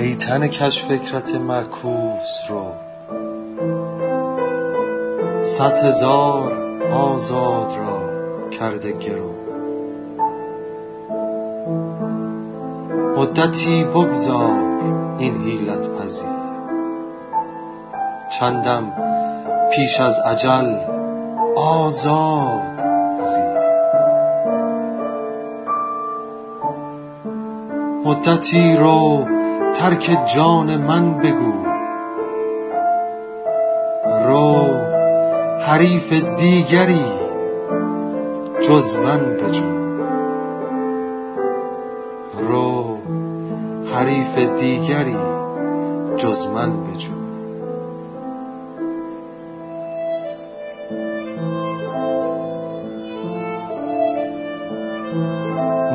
ای تن کج فکرت معکوس رو. صد هزار آزاد را کرده گرو. مدتی بگذار این حیلت پذیر. چندم پیش از اجل آزاد زی مدتی رو ترک جان من بگو. رو حریف دیگری جز من بجو. رو حریف دیگری جز من بجو.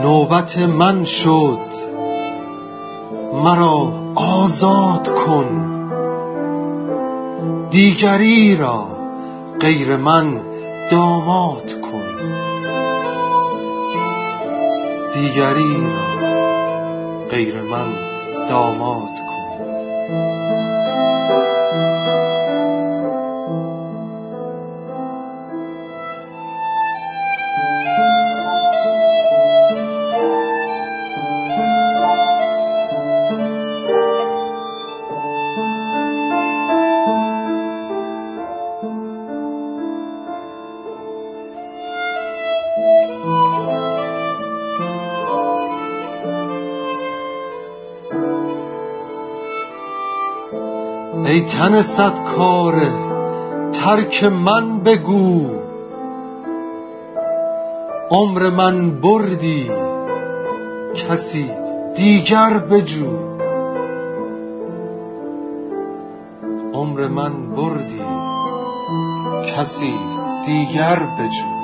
نوبت من شد. مرا آزاد کن. دیگری را غیر من داماد کن. دیگری را غیر من داماد ای تن صد کاره ترک من بگو. عمر من بردی کسی دیگر بجو. عمر من بردی کسی دیگر بجو.